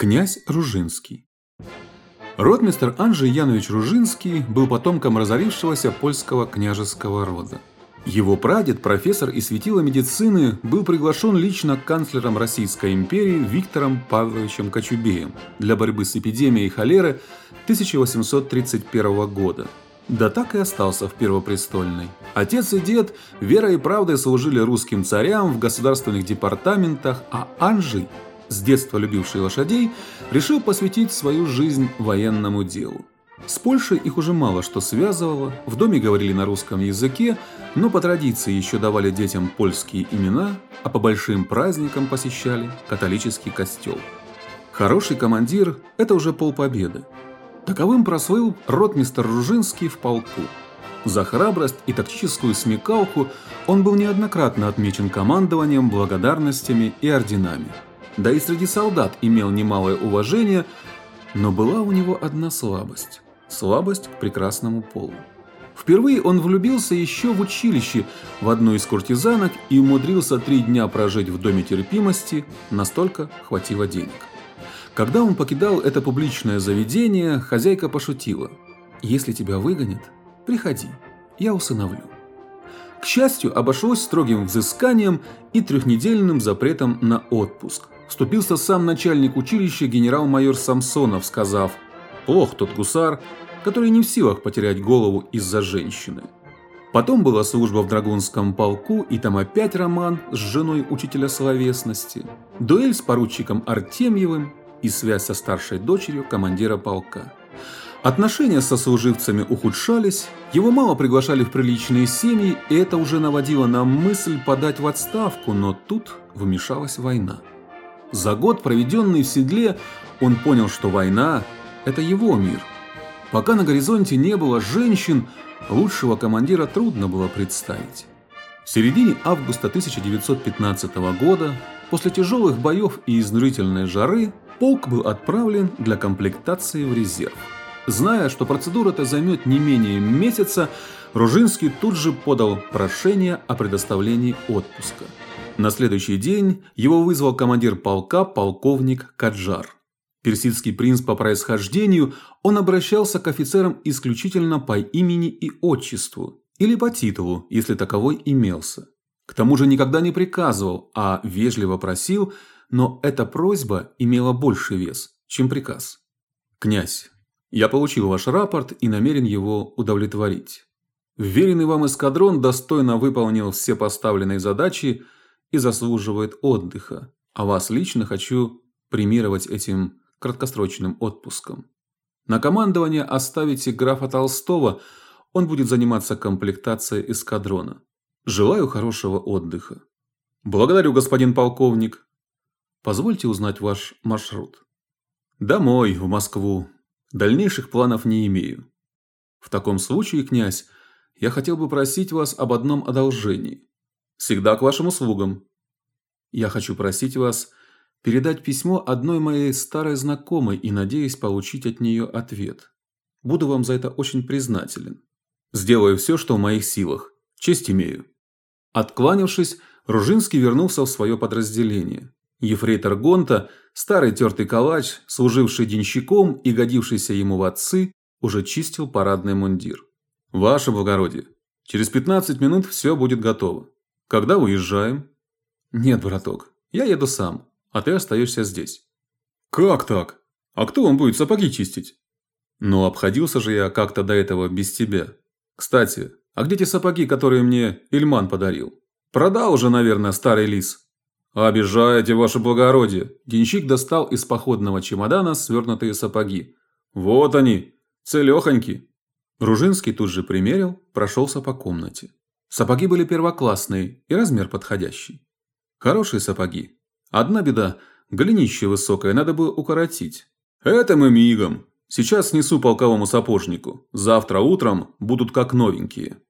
Князь Ружинский Ротмистр Анжей Янович Ружинский был потомком разорившегося польского княжеского рода. Его прадед, профессор и светило медицины, был приглашен лично канцлером Российской империи Виктором Павловичем Кочубеем для борьбы с эпидемией холеры 1831 года. Да так и остался в Первопрестольной. Отец и дед верой и правдой служили русским царям в государственных департаментах, а Анжей – с детства любивший лошадей, решил посвятить свою жизнь военному делу. С Польшей их уже мало что связывало, в доме говорили на русском языке, но по традиции еще давали детям польские имена, а по большим праздникам посещали католический костел. Хороший командир – это уже полпобеды. Таковым прослыл ротмистр Ружинский в полку. За храбрость и тактическую смекалку он был неоднократно отмечен командованием, благодарностями и орденами да и среди солдат имел немалое уважение, но была у него одна слабость – слабость к прекрасному полу. Впервые он влюбился еще в училище в одну из куртизанок и умудрился три дня прожить в доме терпимости, настолько хватило денег. Когда он покидал это публичное заведение, хозяйка пошутила: "Если тебя выгонят, приходи, я усыновлю". К счастью, обошлось строгим взысканием и трехнедельным запретом на отпуск вступился сам начальник училища генерал-майор Самсонов, сказав: "Плох тот гусар, который не в силах потерять голову из-за женщины". Потом была служба в драгунском полку, и там опять роман с женой учителя словесности, дуэль с поручиком Артемьевым и связь со старшей дочерью командира полка. Отношения со служивцами ухудшались, его мало приглашали в приличные семьи, и это уже наводило на мысль подать в отставку, но тут вмешалась война. За год, проведенный в седле, он понял, что война – это его мир. Пока на горизонте не было женщин, лучшего командира трудно было представить. В середине августа 1915 года, после тяжелых боев и изнурительной жары, полк был отправлен для комплектации в резерв. Зная, что процедура эта займет не менее месяца, Ружинский тут же подал прошение о предоставлении отпуска. На следующий день его вызвал командир полка полковник Каджар. Персидский принц по происхождению, он обращался к офицерам исключительно по имени и отчеству или по титулу, если таковой имелся. К тому же никогда не приказывал, а вежливо просил, но эта просьба имела больший вес, чем приказ. Князь, я получил ваш рапорт и намерен его удовлетворить. Вверенный вам эскадрон достойно выполнил все поставленные задачи и заслуживает отдыха, а вас лично хочу премировать этим краткосрочным отпуском. На командование оставите графа Толстого, он будет заниматься комплектацией эскадрона. Желаю хорошего отдыха. Благодарю, господин полковник. Позвольте узнать ваш маршрут. Домой, в Москву. Дальнейших планов не имею. В таком случае, князь, я хотел бы просить вас об одном одолжении. Всегда к вашим услугам. Я хочу просить вас передать письмо одной моей старой знакомой и надеюсь получить от нее ответ. Буду вам за это очень признателен. Сделаю все, что в моих силах. Честь имею. Откланившись, Ружинский вернулся в свое подразделение. Ефрейтор Гонта, старый тертый калач, служивший денщиком и годившийся ему в отцы, уже чистил парадный мундир. Ваше благородие, через 15 минут все будет готово. Когда уезжаем? Нет, браток, я еду сам, а ты остаешься здесь. Как так? А кто вам будет сапоги чистить? Ну, обходился же я как-то до этого без тебя. Кстати, а где те сапоги, которые мне Ильман подарил? Продал уже, наверное, старый лис. Обижаете, ваше благородие. Денщик достал из походного чемодана свернутые сапоги. Вот они, целехоньки. Ружинский тут же примерил, прошелся по комнате. Сапоги были первоклассные и размер подходящий. Хорошие сапоги. Одна беда – голенище высокое, надо бы укоротить. Это мы мигом. Сейчас снесу полковому сапожнику. Завтра утром будут как новенькие.